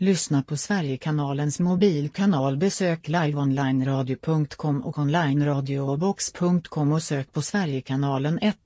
Lyssna på Sverigekanalens mobilkanal besök liveonlineradio.com och onlineradiobox.com och sök på Sverigekanalen 1.